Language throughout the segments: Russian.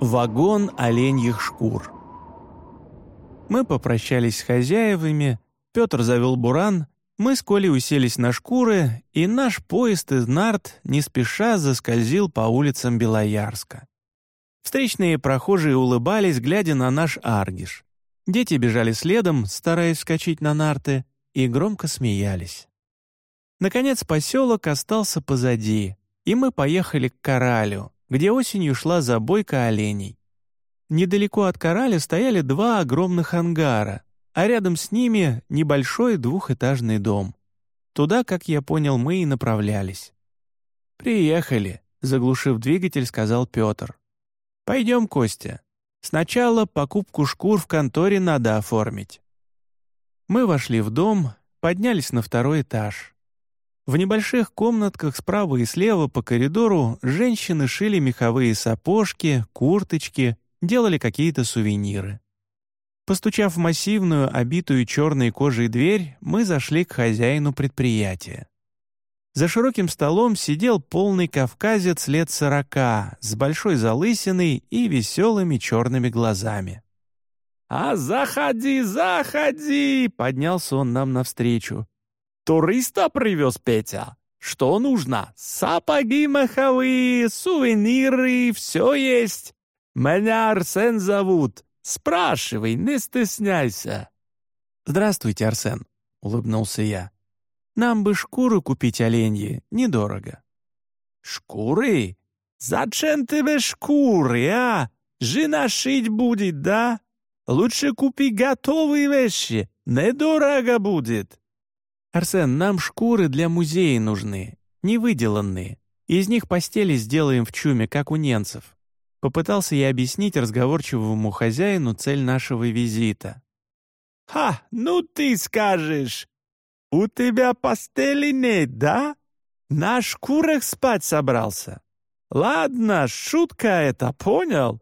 Вагон оленьих шкур. Мы попрощались с хозяевами, Петр завел буран, мы с Колей уселись на шкуры, и наш поезд из нарт не спеша заскользил по улицам Белоярска. Встречные прохожие улыбались, глядя на наш аргиш. Дети бежали следом, стараясь вскочить на нарты, и громко смеялись. Наконец поселок остался позади, и мы поехали к Коралю, где осенью шла забойка оленей. Недалеко от Кораля стояли два огромных ангара, а рядом с ними небольшой двухэтажный дом. Туда, как я понял, мы и направлялись. «Приехали», — заглушив двигатель, сказал Петр. «Пойдем, Костя. Сначала покупку шкур в конторе надо оформить». Мы вошли в дом, поднялись на второй этаж. В небольших комнатках справа и слева по коридору женщины шили меховые сапожки, курточки, делали какие-то сувениры. Постучав в массивную, обитую черной кожей дверь, мы зашли к хозяину предприятия. За широким столом сидел полный кавказец лет сорока, с большой залысиной и веселыми черными глазами. «А заходи, заходи!» — поднялся он нам навстречу. Туриста привез Петя. Что нужно? Сапоги маховые, сувениры, все есть. Меня Арсен зовут. Спрашивай, не стесняйся». «Здравствуйте, Арсен», — улыбнулся я. «Нам бы шкуру купить оленьи, недорого». «Шкуры? Зачем тебе шкуры, а? Жена шить будет, да? Лучше купи готовые вещи, недорого будет». «Арсен, нам шкуры для музея нужны, невыделанные. Из них постели сделаем в чуме, как у немцев». Попытался я объяснить разговорчивому хозяину цель нашего визита. «Ха, ну ты скажешь! У тебя постели нет, да? На шкурах спать собрался? Ладно, шутка это, понял?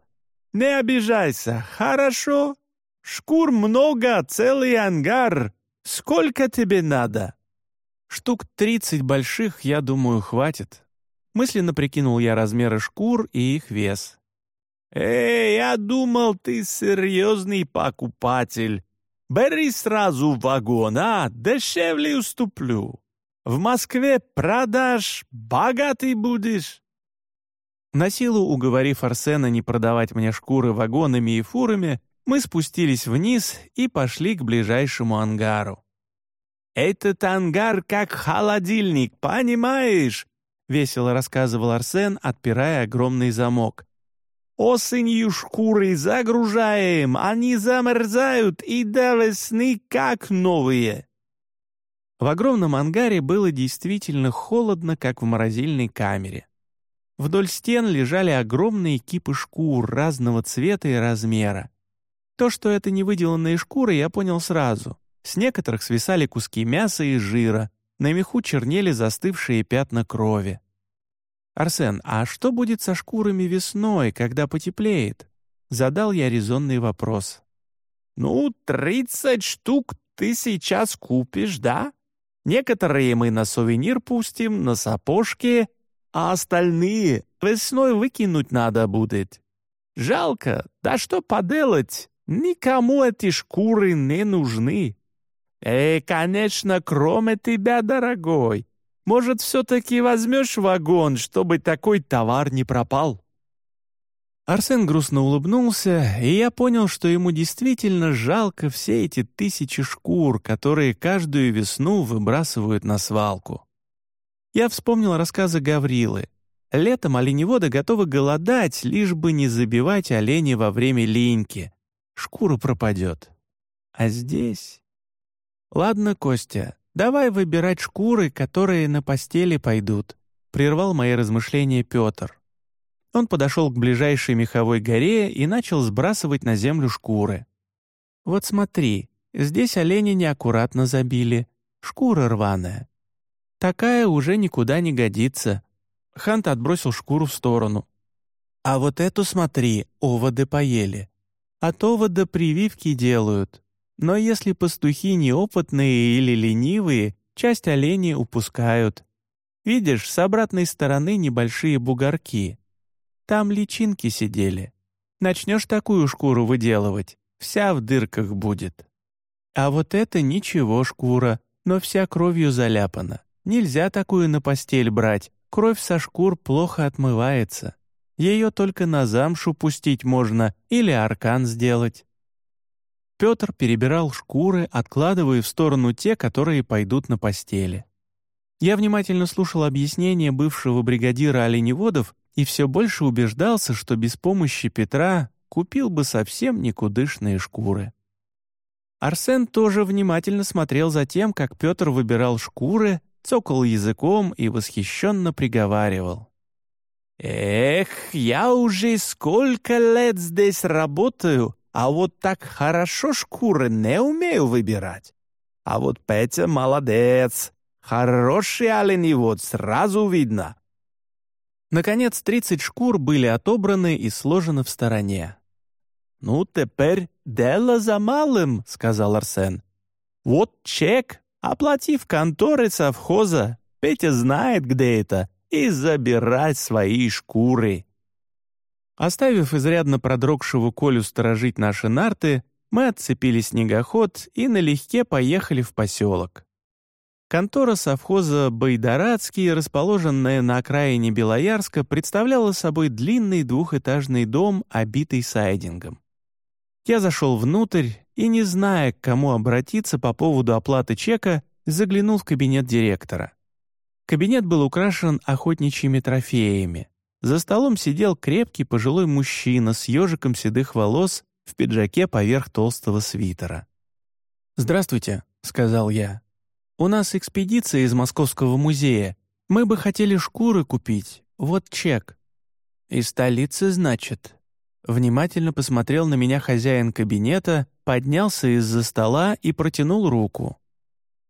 Не обижайся, хорошо? Шкур много, целый ангар, Сколько тебе надо?» «Штук тридцать больших, я думаю, хватит». Мысленно прикинул я размеры шкур и их вес. «Эй, я думал, ты серьезный покупатель. Бери сразу вагон, а, дешевле уступлю. В Москве продашь, богатый будешь». На силу уговорив Арсена не продавать мне шкуры вагонами и фурами, мы спустились вниз и пошли к ближайшему ангару. «Этот ангар как холодильник, понимаешь?» — весело рассказывал Арсен, отпирая огромный замок. «Осенью шкуры загружаем, они замерзают и до весны как новые». В огромном ангаре было действительно холодно, как в морозильной камере. Вдоль стен лежали огромные кипы шкур разного цвета и размера. То, что это не выделанные шкуры, я понял сразу. С некоторых свисали куски мяса и жира, на меху чернели застывшие пятна крови. «Арсен, а что будет со шкурами весной, когда потеплеет?» Задал я резонный вопрос. «Ну, тридцать штук ты сейчас купишь, да? Некоторые мы на сувенир пустим, на сапожки, а остальные весной выкинуть надо будет. Жалко, да что поделать, Никому эти шкуры не нужны. Э, конечно, кроме тебя, дорогой. Может, все-таки возьмешь вагон, чтобы такой товар не пропал?» Арсен грустно улыбнулся, и я понял, что ему действительно жалко все эти тысячи шкур, которые каждую весну выбрасывают на свалку. Я вспомнил рассказы Гаврилы. Летом оленеводы готовы голодать, лишь бы не забивать оленей во время линьки шкура пропадет. А здесь... Ладно, Костя, давай выбирать шкуры, которые на постели пойдут, прервал мои размышления Петр. Он подошел к ближайшей меховой горе и начал сбрасывать на землю шкуры. Вот смотри, здесь олени неаккуратно забили, шкура рваная. Такая уже никуда не годится. Хант отбросил шкуру в сторону. А вот эту смотри, оводы поели. А то водопрививки делают. Но если пастухи неопытные или ленивые, часть оленей упускают. Видишь, с обратной стороны небольшие бугорки. Там личинки сидели. Начнешь такую шкуру выделывать, вся в дырках будет. А вот это ничего шкура, но вся кровью заляпана. Нельзя такую на постель брать, кровь со шкур плохо отмывается. Ее только на замшу пустить можно или аркан сделать. Петр перебирал шкуры, откладывая в сторону те, которые пойдут на постели. Я внимательно слушал объяснения бывшего бригадира оленеводов и все больше убеждался, что без помощи Петра купил бы совсем никудышные шкуры. Арсен тоже внимательно смотрел за тем, как Петр выбирал шкуры, цокал языком и восхищенно приговаривал. «Эх, я уже сколько лет здесь работаю, а вот так хорошо шкуры не умею выбирать. А вот Петя молодец, хороший оленевод, сразу видно». Наконец, 30 шкур были отобраны и сложены в стороне. «Ну, теперь дело за малым», — сказал Арсен. «Вот чек, оплати в конторе совхоза. Петя знает, где это, и забирать свои шкуры». Оставив изрядно продрогшего Колю сторожить наши нарты, мы отцепили снегоход и налегке поехали в поселок. Контора совхоза «Байдарадский», расположенная на окраине Белоярска, представляла собой длинный двухэтажный дом, обитый сайдингом. Я зашел внутрь и, не зная, к кому обратиться по поводу оплаты чека, заглянул в кабинет директора. Кабинет был украшен охотничьими трофеями. За столом сидел крепкий пожилой мужчина с ежиком седых волос в пиджаке поверх толстого свитера. «Здравствуйте», — сказал я. «У нас экспедиция из Московского музея. Мы бы хотели шкуры купить. Вот чек». «Из столицы, значит?» Внимательно посмотрел на меня хозяин кабинета, поднялся из-за стола и протянул руку.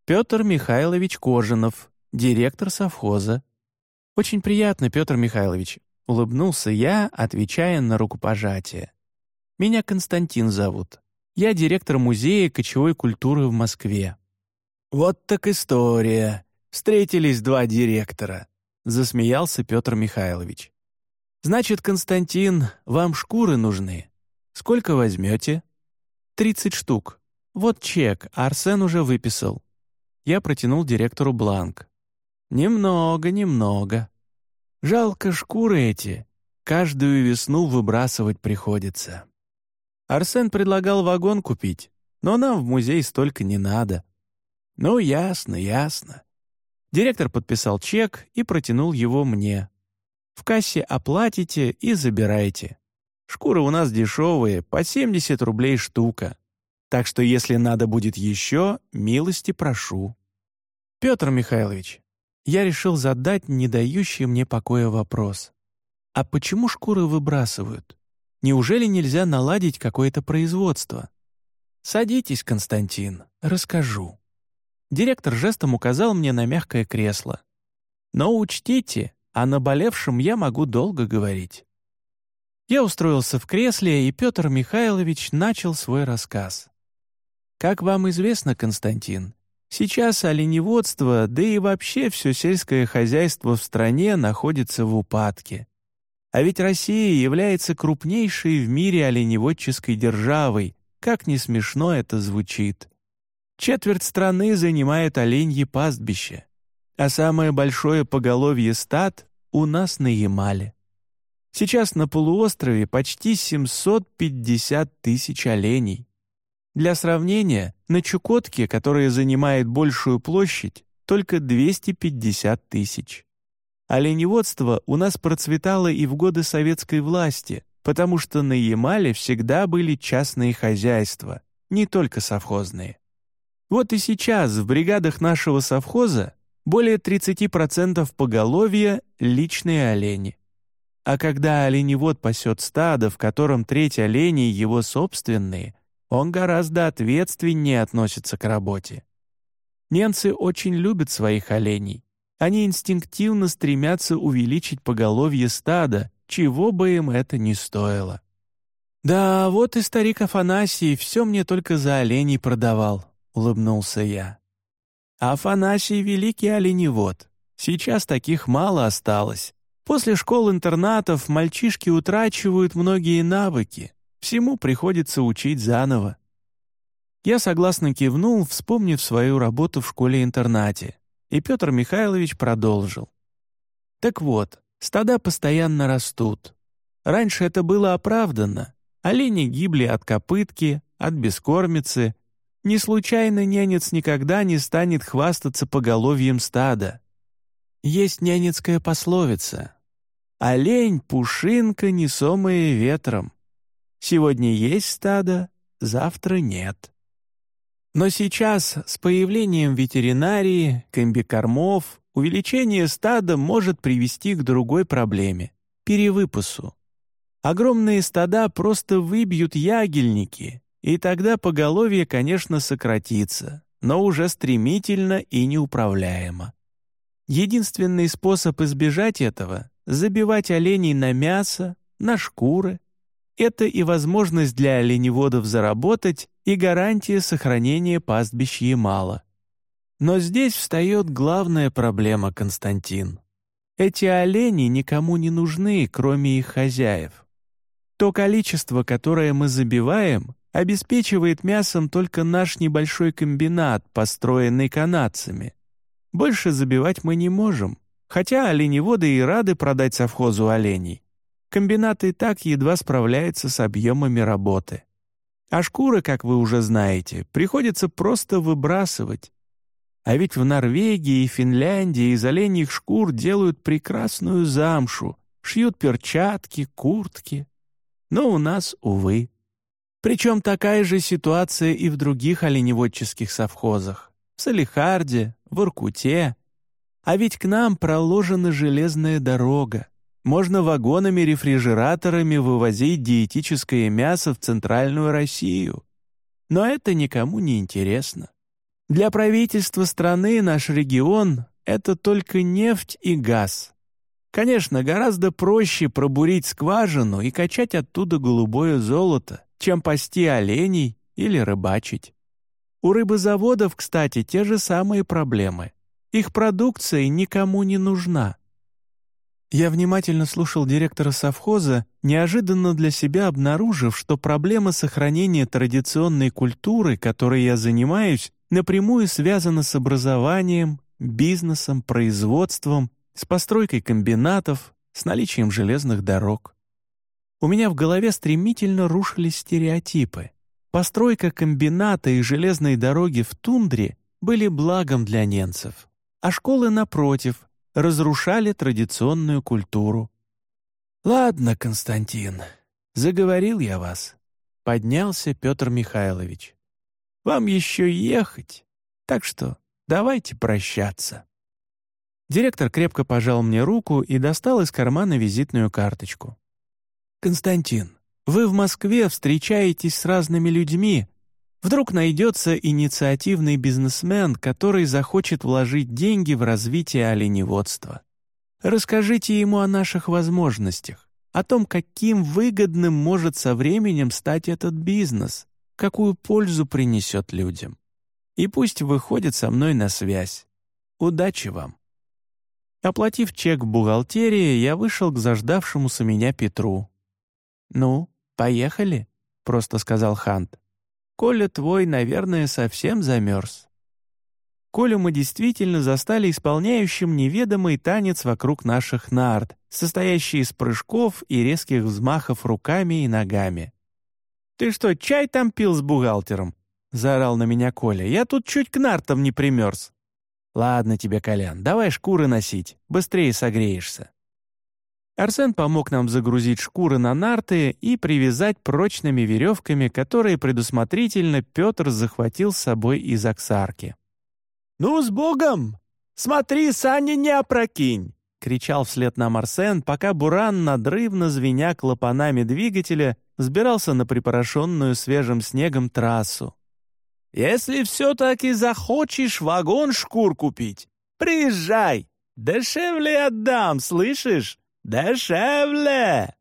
Петр Михайлович Кожинов, директор совхоза. «Очень приятно, Петр Михайлович», — улыбнулся я, отвечая на рукопожатие. «Меня Константин зовут. Я директор музея кочевой культуры в Москве». «Вот так история. Встретились два директора», — засмеялся Петр Михайлович. «Значит, Константин, вам шкуры нужны. Сколько возьмете?» «Тридцать штук. Вот чек, Арсен уже выписал». Я протянул директору бланк. «Немного, немного. Жалко шкуры эти. Каждую весну выбрасывать приходится». Арсен предлагал вагон купить, но нам в музей столько не надо. «Ну, ясно, ясно». Директор подписал чек и протянул его мне. В кассе оплатите и забирайте. Шкуры у нас дешевые, по 70 рублей штука. Так что если надо будет еще, милости прошу. Петр Михайлович, я решил задать не дающий мне покоя вопрос. А почему шкуры выбрасывают? Неужели нельзя наладить какое-то производство? Садитесь, Константин, расскажу. Директор жестом указал мне на мягкое кресло. Но учтите, о наболевшем я могу долго говорить. Я устроился в кресле, и Петр Михайлович начал свой рассказ. Как вам известно, Константин, сейчас оленеводство, да и вообще все сельское хозяйство в стране находится в упадке. А ведь Россия является крупнейшей в мире оленеводческой державой, как не смешно это звучит. Четверть страны занимает оленьи пастбище а самое большое поголовье стад у нас на Ямале. Сейчас на полуострове почти 750 тысяч оленей. Для сравнения, на Чукотке, которая занимает большую площадь, только 250 тысяч. Оленеводство у нас процветало и в годы советской власти, потому что на Ямале всегда были частные хозяйства, не только совхозные. Вот и сейчас в бригадах нашего совхоза более 30% поголовья — личные олени. А когда оленевод пасет стадо, в котором треть оленей его собственные, он гораздо ответственнее относится к работе. Немцы очень любят своих оленей. Они инстинктивно стремятся увеличить поголовье стада, чего бы им это ни стоило. «Да, вот и старик Афанасий все мне только за оленей продавал», — улыбнулся я. Афанасий — великий оленевод. Сейчас таких мало осталось. После школ-интернатов мальчишки утрачивают многие навыки. Всему приходится учить заново. Я согласно кивнул, вспомнив свою работу в школе-интернате, и Петр Михайлович продолжил. Так вот, стада постоянно растут. Раньше это было оправдано. Олени гибли от копытки, от бескормицы. Не случайно нянец никогда не станет хвастаться поголовьем стада. Есть нянецкая пословица «Олень — пушинка, несомая ветром». Сегодня есть стадо, завтра нет. Но сейчас с появлением ветеринарии, комбикормов, увеличение стада может привести к другой проблеме — перевыпасу. Огромные стада просто выбьют ягельники, и тогда поголовье, конечно, сократится, но уже стремительно и неуправляемо. Единственный способ избежать этого — забивать оленей на мясо, на шкуры. Это и возможность для оленеводов заработать, и гарантия сохранения пастбищ Ямала. Но здесь встает главная проблема, Константин. Эти олени никому не нужны, кроме их хозяев. То количество, которое мы забиваем, обеспечивает мясом только наш небольшой комбинат, построенный канадцами. Больше забивать мы не можем, хотя оленеводы и рады продать совхозу оленей. Комбинат и так едва справляется с объемами работы. А шкуры, как вы уже знаете, приходится просто выбрасывать. А ведь в Норвегии и Финляндии из оленьих шкур делают прекрасную замшу, шьют перчатки, куртки. Но у нас, увы. Причем такая же ситуация и в других оленеводческих совхозах. В Салихарде, в Иркуте. А ведь к нам проложена железная дорога. Можно вагонами-рефрижераторами вывозить диетическое мясо в Центральную Россию. Но это никому не интересно. Для правительства страны наш регион — это только нефть и газ. Конечно, гораздо проще пробурить скважину и качать оттуда голубое золото, чем пасти оленей или рыбачить. У рыбозаводов, кстати, те же самые проблемы. Их продукция никому не нужна. Я внимательно слушал директора совхоза, неожиданно для себя обнаружив, что проблема сохранения традиционной культуры, которой я занимаюсь, напрямую связана с образованием, бизнесом, производством, с постройкой комбинатов, с наличием железных дорог. У меня в голове стремительно рушились стереотипы. Постройка комбината и железной дороги в тундре были благом для немцев, а школы, напротив, разрушали традиционную культуру. «Ладно, Константин, заговорил я вас», — поднялся Петр Михайлович. «Вам еще ехать, так что давайте прощаться». Директор крепко пожал мне руку и достал из кармана визитную карточку. «Константин, вы в Москве встречаетесь с разными людьми, Вдруг найдется инициативный бизнесмен, который захочет вложить деньги в развитие оленеводства. Расскажите ему о наших возможностях, о том, каким выгодным может со временем стать этот бизнес, какую пользу принесет людям. И пусть выходит со мной на связь. Удачи вам. Оплатив чек бухгалтерии, я вышел к заждавшемуся меня Петру. «Ну, поехали?» — просто сказал Хант. Коля твой, наверное, совсем замерз». Колю мы действительно застали исполняющим неведомый танец вокруг наших нарт, состоящий из прыжков и резких взмахов руками и ногами. «Ты что, чай там пил с бухгалтером?» — заорал на меня Коля. «Я тут чуть к нартам не примерз». «Ладно тебе, Колян, давай шкуры носить, быстрее согреешься». Арсен помог нам загрузить шкуры на нарты и привязать прочными веревками, которые предусмотрительно Петр захватил с собой из Оксарки. «Ну, с Богом! Смотри, сани не опрокинь!» — кричал вслед нам Арсен, пока Буран, надрывно звеня клапанами двигателя, взбирался на припорошенную свежим снегом трассу. «Если все-таки захочешь вагон шкур купить, приезжай! Дешевле отдам, слышишь? «Дешевле!»